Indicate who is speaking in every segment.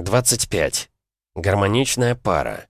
Speaker 1: 25. Гармоничная пара.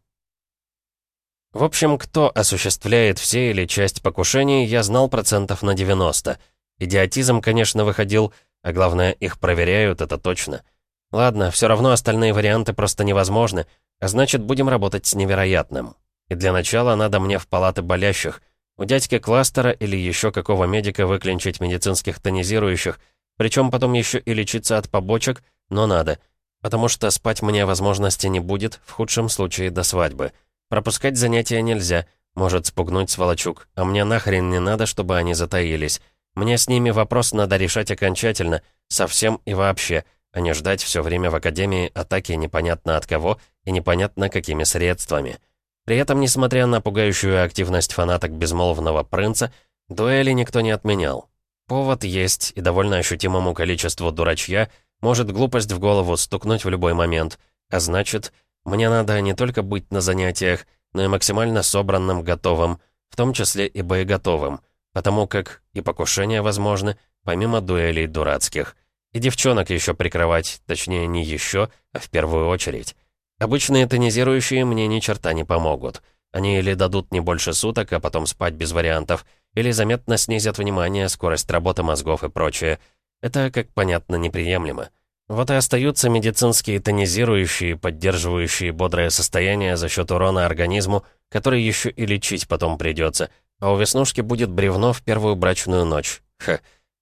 Speaker 1: В общем, кто осуществляет все или часть покушений, я знал процентов на 90. Идиотизм, конечно, выходил, а главное, их проверяют, это точно. Ладно, все равно остальные варианты просто невозможны, а значит, будем работать с невероятным. И для начала надо мне в палаты болящих. У дядьки Кластера или еще какого медика выклинчить медицинских тонизирующих, причем потом еще и лечиться от побочек, но надо — Потому что спать мне возможности не будет, в худшем случае до свадьбы. Пропускать занятия нельзя, может спугнуть сволочук, а мне нахрен не надо, чтобы они затаились. Мне с ними вопрос надо решать окончательно, совсем и вообще, а не ждать все время в Академии атаки непонятно от кого и непонятно какими средствами. При этом, несмотря на пугающую активность фанаток безмолвного принца, дуэли никто не отменял. Повод есть, и довольно ощутимому количеству дурачья — может глупость в голову стукнуть в любой момент. А значит, мне надо не только быть на занятиях, но и максимально собранным, готовым, в том числе и боеготовым, потому как и покушения возможны, помимо дуэлей дурацких. И девчонок еще прикрывать, точнее не еще, а в первую очередь. Обычные тонизирующие мне ни черта не помогут. Они или дадут не больше суток, а потом спать без вариантов, или заметно снизят внимание, скорость работы мозгов и прочее. Это, как понятно, неприемлемо. Вот и остаются медицинские тонизирующие, поддерживающие бодрое состояние за счет урона организму, который еще и лечить потом придется. А у Веснушки будет бревно в первую брачную ночь. Ха.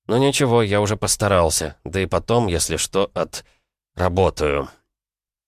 Speaker 1: Ну ничего, я уже постарался. Да и потом, если что, от... работаю.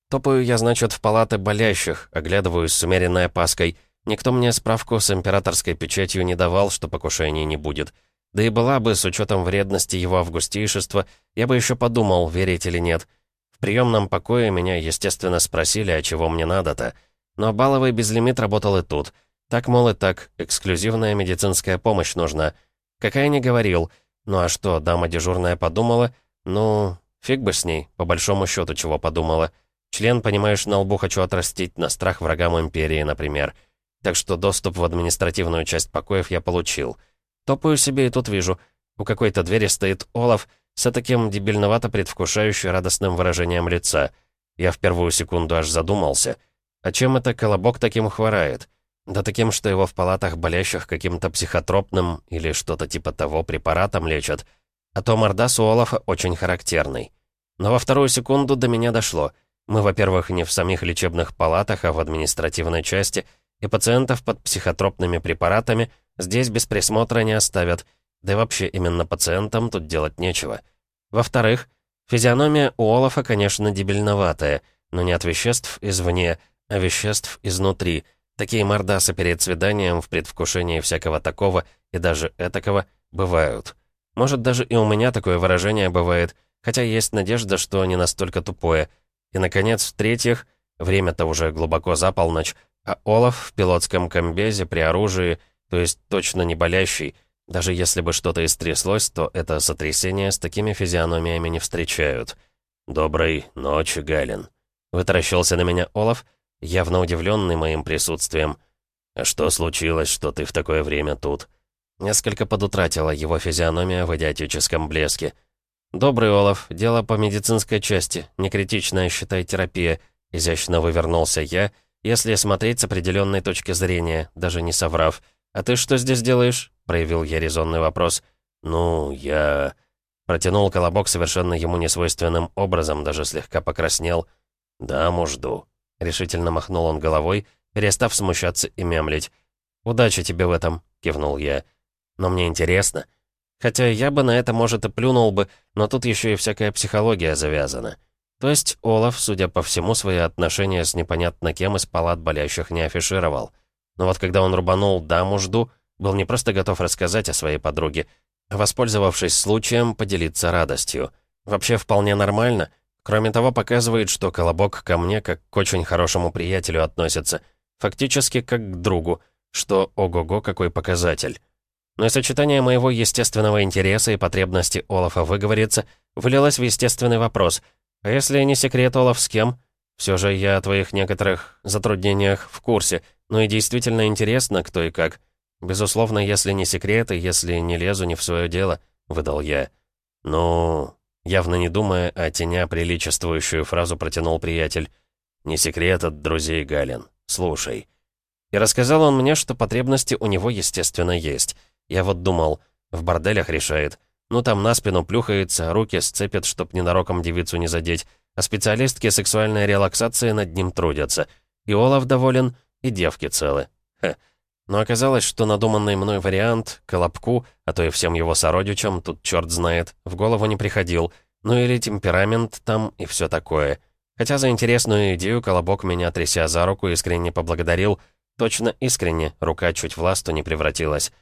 Speaker 1: Топаю я, значит, в палаты болящих, оглядываюсь с умеренной опаской. Никто мне справку с императорской печатью не давал, что покушений не будет. Да и была бы, с учетом вредности его августейшества, я бы еще подумал, верить или нет. В приемном покое меня, естественно, спросили, а чего мне надо-то. Но баловый безлимит работал и тут. Так, мол, и так, эксклюзивная медицинская помощь нужна. Какая не говорил. Ну а что, дама дежурная подумала? Ну, фиг бы с ней, по большому счету чего подумала. Член, понимаешь, на лбу хочу отрастить, на страх врагам Империи, например. Так что доступ в административную часть покоев я получил. Топаю себе и тут вижу. У какой-то двери стоит Олаф с таким дебильновато предвкушающим радостным выражением лица. Я в первую секунду аж задумался. А чем это Колобок таким хворает? Да таким, что его в палатах болящих каким-то психотропным или что-то типа того препаратом лечат. А то мордас у Олафа очень характерный. Но во вторую секунду до меня дошло. Мы, во-первых, не в самих лечебных палатах, а в административной части, и пациентов под психотропными препаратами Здесь без присмотра не оставят. Да и вообще именно пациентам тут делать нечего. Во-вторых, физиономия у Олафа, конечно, дебильноватая, но не от веществ извне, а веществ изнутри. Такие мордасы перед свиданием в предвкушении всякого такого и даже этакого бывают. Может, даже и у меня такое выражение бывает, хотя есть надежда, что не настолько тупое. И, наконец, в-третьих, время-то уже глубоко за полночь, а Олаф в пилотском комбезе при оружии — то есть точно не болящий. Даже если бы что-то истряслось, то это сотрясение с такими физиономиями не встречают. «Доброй ночи, Галин», — вытаращился на меня Олаф, явно удивленный моим присутствием. «А что случилось, что ты в такое время тут?» Несколько подутратила его физиономия в идиотическом блеске. «Добрый, Олаф, дело по медицинской части, не критичная, считай, терапия», — изящно вывернулся я, если смотреть с определенной точки зрения, даже не соврав — «А ты что здесь делаешь?» — проявил я резонный вопрос. «Ну, я...» Протянул колобок совершенно ему несвойственным образом, даже слегка покраснел. «Даму жду», — решительно махнул он головой, перестав смущаться и мямлить. «Удачи тебе в этом», — кивнул я. «Но мне интересно. Хотя я бы на это, может, и плюнул бы, но тут еще и всякая психология завязана. То есть Олаф, судя по всему, свои отношения с непонятно кем из палат болящих не афишировал. Но вот когда он рубанул «даму жду», был не просто готов рассказать о своей подруге, а, воспользовавшись случаем, поделиться радостью. Вообще вполне нормально. Кроме того, показывает, что Колобок ко мне как к очень хорошему приятелю относится. Фактически как к другу, что ого-го какой показатель. Но и сочетание моего естественного интереса и потребности Олафа выговориться вылилось в естественный вопрос. А если не секрет, Олаф, с кем? Все же я о твоих некоторых затруднениях в курсе, но и действительно интересно, кто и как. Безусловно, если не секреты, если не лезу не в свое дело, выдал я. Ну, Явно не думая, а теня приличествующую фразу протянул приятель. «Не секрет от друзей Галин. Слушай». И рассказал он мне, что потребности у него, естественно, есть. Я вот думал, в борделях решает. Ну там на спину плюхается, руки сцепит, чтоб ненароком девицу не задеть. А специалистки сексуальной релаксации над ним трудятся. И Олаф доволен, и девки целы. Хе. Но оказалось, что надуманный мной вариант, Колобку, а то и всем его сородичам, тут черт знает, в голову не приходил. Ну или темперамент там и все такое. Хотя за интересную идею Колобок меня, тряся за руку, искренне поблагодарил. Точно искренне, рука чуть в ласту не превратилась.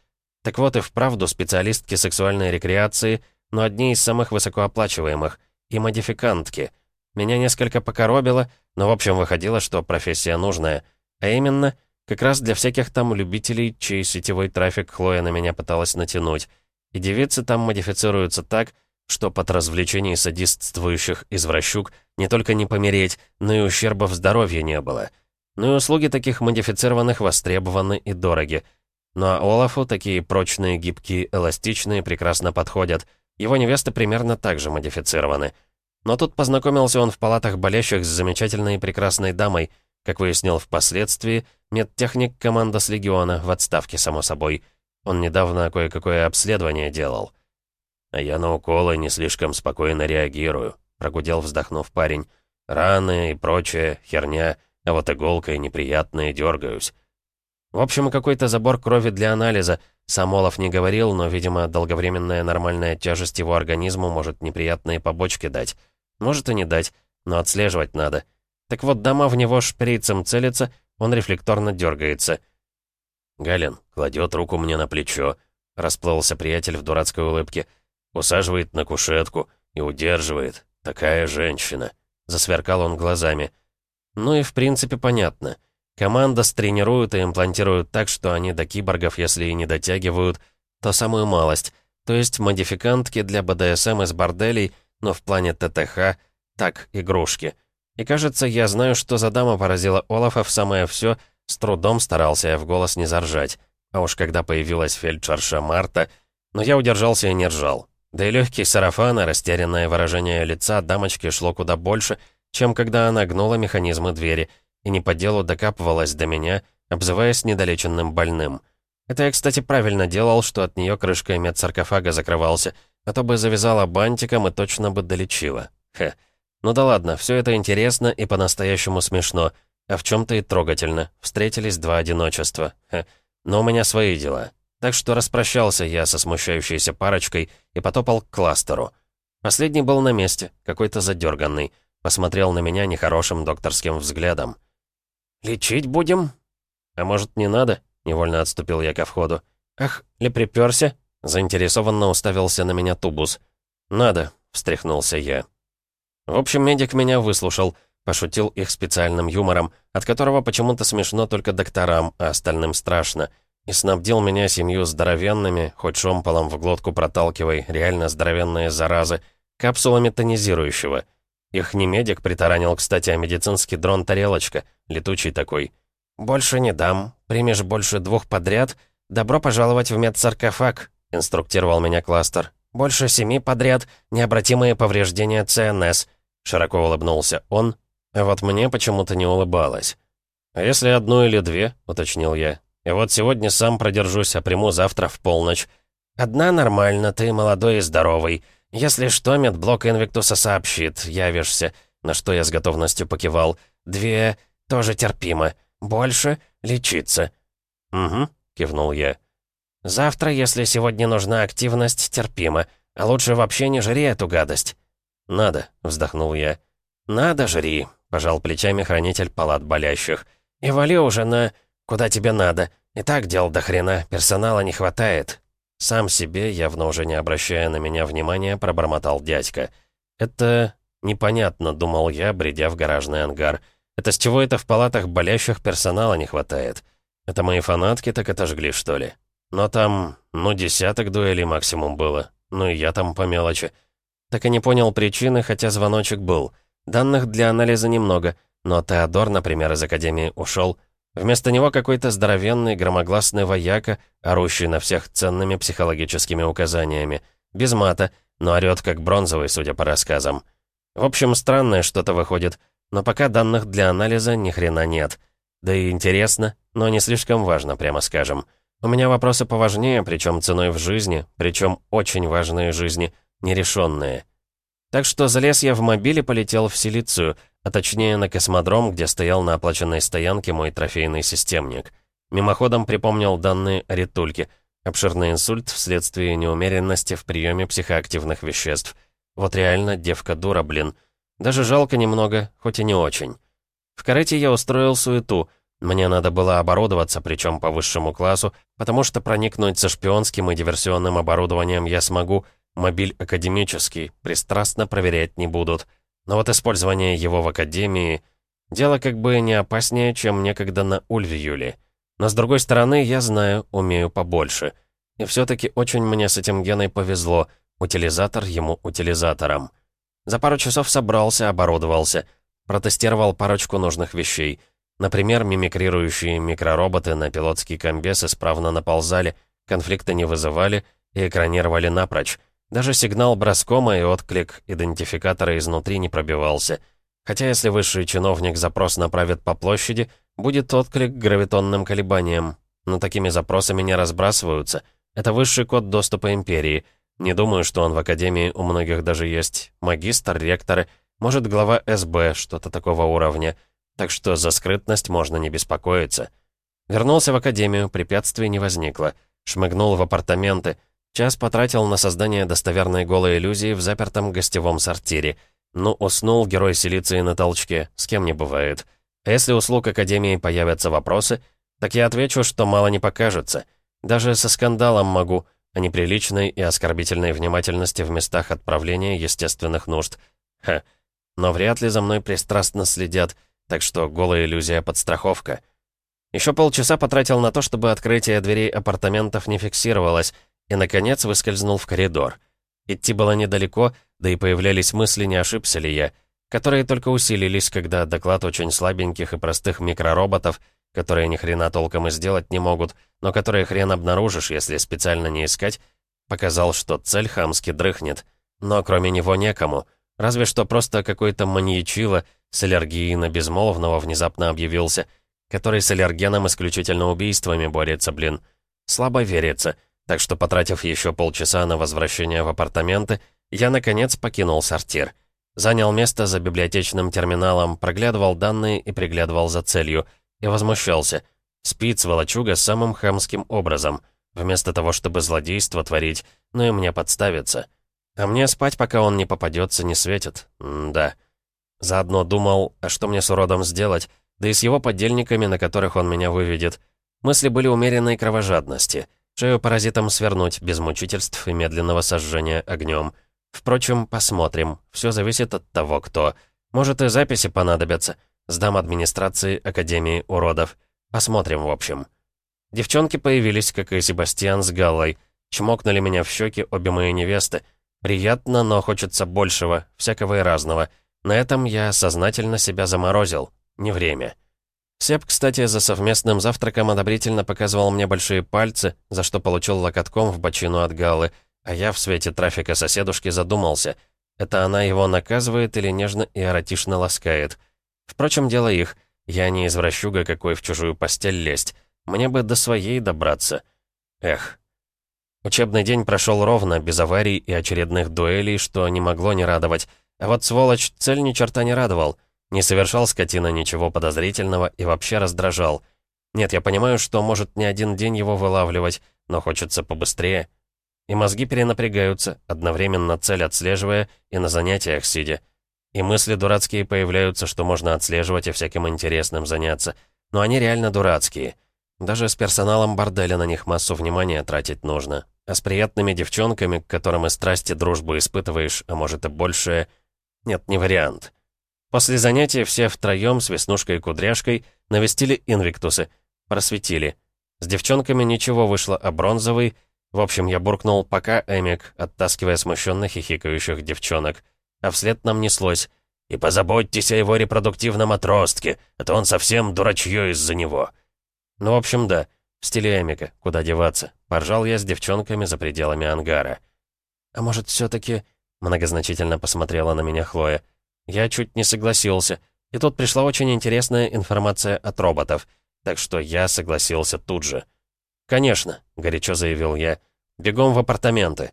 Speaker 1: Так вот и вправду специалистки сексуальной рекреации, но одни из самых высокооплачиваемых. И модификантки. Меня несколько покоробило, но в общем выходило, что профессия нужная. А именно — как раз для всяких там любителей, чей сетевой трафик Хлоя на меня пыталась натянуть. И девицы там модифицируются так, что под развлечений садистствующих извращук не только не помереть, но и ущерба в здоровье не было. Ну и услуги таких модифицированных востребованы и дороги. Ну а Олафу такие прочные, гибкие, эластичные прекрасно подходят. Его невесты примерно так же модифицированы. Но тут познакомился он в палатах болящих с замечательной и прекрасной дамой — как выяснил впоследствии, медтехник команда с Легиона, в отставке, само собой. Он недавно кое-какое обследование делал. «А я на уколы не слишком спокойно реагирую», — прогудел, вздохнув парень. «Раны и прочее, херня, а вот иголкой неприятные дергаюсь». В общем, какой-то забор крови для анализа. Сам Олаф не говорил, но, видимо, долговременная нормальная тяжесть его организму может неприятные побочки дать. Может и не дать, но отслеживать надо. Так вот, дама в него шприцем целится, он рефлекторно дергается. Галин кладет руку мне на плечо. Расплылся приятель в дурацкой улыбке. Усаживает на кушетку и удерживает. Такая женщина. Засверкал он глазами. Ну и в принципе понятно. Команда стренируют и имплантируют так, что они до киборгов, если и не дотягивают, то самую малость. То есть модификантки для БДСМ из борделей, но в плане ТТХ так, игрушки. И кажется, я знаю, что за дама поразила Олафа в самое все, с трудом старался я в голос не заржать. А уж когда появилась фельдшерша Марта, но я удержался и не ржал. Да и легкий сарафан и растерянное выражение лица дамочки шло куда больше, чем когда она гнула механизмы двери и не по делу докапывалась до меня, обзываясь недолеченным больным. Это я, кстати, правильно делал, что от нее крышкой медсаркофага закрывался, а то бы завязала бантиком и точно бы долечила. Хе. Ну да ладно, все это интересно и по-настоящему смешно, а в чем-то и трогательно. Встретились два одиночества. Хе. Но у меня свои дела. Так что распрощался я со смущающейся парочкой и потопал к кластеру. Последний был на месте, какой-то задерганный. Посмотрел на меня нехорошим докторским взглядом. «Лечить будем?» «А может, не надо?» — невольно отступил я ко входу. «Ах, ли приперся?» — заинтересованно уставился на меня тубус. «Надо», — встряхнулся я. В общем, медик меня выслушал, пошутил их специальным юмором, от которого почему-то смешно только докторам, а остальным страшно, и снабдил меня семью здоровенными, хоть шомполом в глотку проталкивай, реально здоровенные заразы, капсулами тонизирующего. Их не медик притаранил, кстати, а медицинский дрон-тарелочка, летучий такой. «Больше не дам. Примешь больше двух подряд? Добро пожаловать в медсаркофаг», — инструктировал меня кластер. «Больше семи подряд. Необратимые повреждения ЦНС. Широко улыбнулся он, а вот мне почему-то не улыбалось. «А если одну или две?» — уточнил я. «И вот сегодня сам продержусь, а приму завтра в полночь». «Одна нормально, ты молодой и здоровый. Если что, медблок Инвиктуса сообщит, явишься». На что я с готовностью покивал. «Две тоже терпимо. Больше — лечиться». «Угу», — кивнул я. «Завтра, если сегодня нужна активность, терпимо. А лучше вообще не жри эту гадость». «Надо», — вздохнул я. «Надо, жри», — пожал плечами хранитель палат болящих. «И вали уже на... куда тебе надо. И так дел до хрена, персонала не хватает». Сам себе, явно уже не обращая на меня внимания, пробормотал дядька. «Это... непонятно», — думал я, бредя в гаражный ангар. «Это с чего это в палатах болящих персонала не хватает? Это мои фанатки так отожгли, что ли? Но там, ну, десяток дуэлей максимум было. Ну и я там по мелочи. Так и не понял причины, хотя звоночек был. Данных для анализа немного, но Теодор, например, из Академии ушел. Вместо него какой-то здоровенный, громогласный вояка, орущий на всех ценными психологическими указаниями. Без мата, но орёт как бронзовый, судя по рассказам. В общем, странное что-то выходит, но пока данных для анализа ни хрена нет. Да и интересно, но не слишком важно, прямо скажем. У меня вопросы поважнее, причем ценой в жизни, причем очень важные жизни, нерешенные. Так что залез я в мобиль и полетел в Силицию, а точнее на космодром, где стоял на оплаченной стоянке мой трофейный системник. Мимоходом припомнил данные о ритульке. Обширный инсульт вследствие неумеренности в приеме психоактивных веществ. Вот реально девка дура, блин. Даже жалко немного, хоть и не очень. В карете я устроил суету. Мне надо было оборудоваться, причем по высшему классу, потому что проникнуть со шпионским и диверсионным оборудованием я смогу. Мобиль академический, пристрастно проверять не будут. Но вот использование его в академии... Дело как бы не опаснее, чем некогда на Ульвиюле. Но с другой стороны, я знаю, умею побольше. И все-таки очень мне с этим Геной повезло. Утилизатор ему утилизатором. За пару часов собрался, оборудовался. Протестировал парочку нужных вещей. Например, мимикрирующие микророботы на пилотский комбес исправно наползали, конфликта не вызывали и экранировали напрочь. Даже сигнал броскома и отклик идентификатора изнутри не пробивался. Хотя если высший чиновник запрос направит по площади, будет отклик гравитонным колебаниям. Но такими запросами не разбрасываются. Это высший код доступа Империи. Не думаю, что он в Академии у многих даже есть. Магистр, ректоры, может, глава СБ, что-то такого уровня. Так что за скрытность можно не беспокоиться. Вернулся в Академию, препятствий не возникло. Шмыгнул в апартаменты — Час потратил на создание достоверной голой иллюзии в запертом гостевом сортире. Ну, уснул герой Силиции на толчке, с кем не бывает. А если слуг Академии появятся вопросы, так я отвечу, что мало не покажется. Даже со скандалом могу, а неприличной и оскорбительной внимательности в местах отправления естественных нужд. Ха. Но вряд ли за мной пристрастно следят, так что голая иллюзия подстраховка. Еще полчаса потратил на то, чтобы открытие дверей апартаментов не фиксировалось, и, наконец, выскользнул в коридор. Идти было недалеко, да и появлялись мысли, не ошибся ли я, которые только усилились, когда доклад очень слабеньких и простых микророботов, которые ни хрена толком и сделать не могут, но которые хрен обнаружишь, если специально не искать, показал, что цель хамски дрыхнет. Но кроме него некому. Разве что просто какой-то маньячило с аллергией на безмолвного внезапно объявился, который с аллергеном исключительно убийствами борется, блин. Слабо верится — так что, потратив еще полчаса на возвращение в апартаменты, я, наконец, покинул сортир. Занял место за библиотечным терминалом, проглядывал данные и приглядывал за целью. И возмущался. Спит сволочуга самым хамским образом. Вместо того, чтобы злодейство творить, ну и мне подставиться. А мне спать, пока он не попадется, не светит. М да. Заодно думал, а что мне с уродом сделать, да и с его подельниками, на которых он меня выведет. Мысли были умеренной кровожадности — Шею паразитам свернуть, без мучительств и медленного сожжения огнем. Впрочем, посмотрим. Все зависит от того, кто. Может, и записи понадобятся. Сдам администрации Академии уродов. Посмотрим, в общем. Девчонки появились, как и Себастьян с Галлой. Чмокнули меня в щеки обе мои невесты. Приятно, но хочется большего, всякого и разного. На этом я сознательно себя заморозил. Не время. Сеп, кстати, за совместным завтраком одобрительно показывал мне большие пальцы, за что получил локотком в бочину от Галлы, а я в свете трафика соседушки задумался, это она его наказывает или нежно и эротично ласкает. Впрочем, дело их. Я не извращуга какой в чужую постель лезть. Мне бы до своей добраться. Эх. Учебный день прошел ровно, без аварий и очередных дуэлей, что не могло не радовать. А вот сволочь цель ни черта не радовал — не совершал скотина ничего подозрительного и вообще раздражал. Нет, я понимаю, что может не один день его вылавливать, но хочется побыстрее. И мозги перенапрягаются, одновременно цель отслеживая и на занятиях сидя. И мысли дурацкие появляются, что можно отслеживать и всяким интересным заняться. Но они реально дурацкие. Даже с персоналом борделя на них массу внимания тратить нужно. А с приятными девчонками, к которым и страсти дружбу испытываешь, а может и большее, нет, не вариант. После занятия все втроем с Веснушкой и Кудряшкой навестили инвиктусы, просветили. С девчонками ничего вышло, а бронзовый... В общем, я буркнул «пока, Эмик», оттаскивая смущенных и хихикающих девчонок. А вслед нам неслось. «И позаботьтесь о его репродуктивном отростке, а то он совсем дурачье из-за него». Ну, в общем, да, в стиле Эмика, куда деваться. Поржал я с девчонками за пределами ангара. А может, все таки Многозначительно посмотрела на меня Хлоя. Я чуть не согласился. И тут пришла очень интересная информация от роботов. Так что я согласился тут же. «Конечно», — горячо заявил я. «Бегом в апартаменты».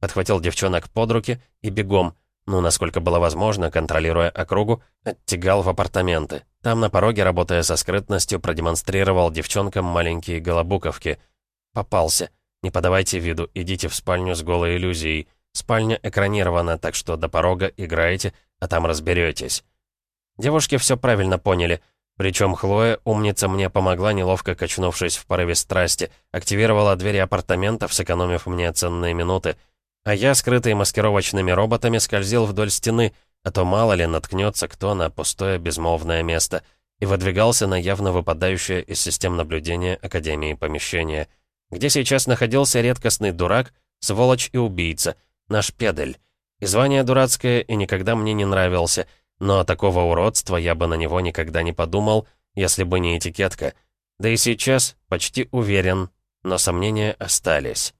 Speaker 1: Подхватил девчонок под руки и бегом, ну, насколько было возможно, контролируя округу, оттягал в апартаменты. Там на пороге, работая со скрытностью, продемонстрировал девчонкам маленькие голобуковки. Попался. Не подавайте виду, идите в спальню с голой иллюзией. Спальня экранирована, так что до порога играете, а там разберетесь. Девушки все правильно поняли. Причем Хлоя, умница, мне помогла, неловко качнувшись в порыве страсти, активировала двери апартаментов, сэкономив мне ценные минуты. А я, скрытый маскировочными роботами, скользил вдоль стены, а то мало ли наткнется кто на пустое безмолвное место, и выдвигался на явно выпадающее из систем наблюдения Академии помещение, где сейчас находился редкостный дурак, сволочь и убийца — Наш педель. И звание дурацкое, и никогда мне не нравился, но такого уродства я бы на него никогда не подумал, если бы не этикетка. Да и сейчас почти уверен, но сомнения остались.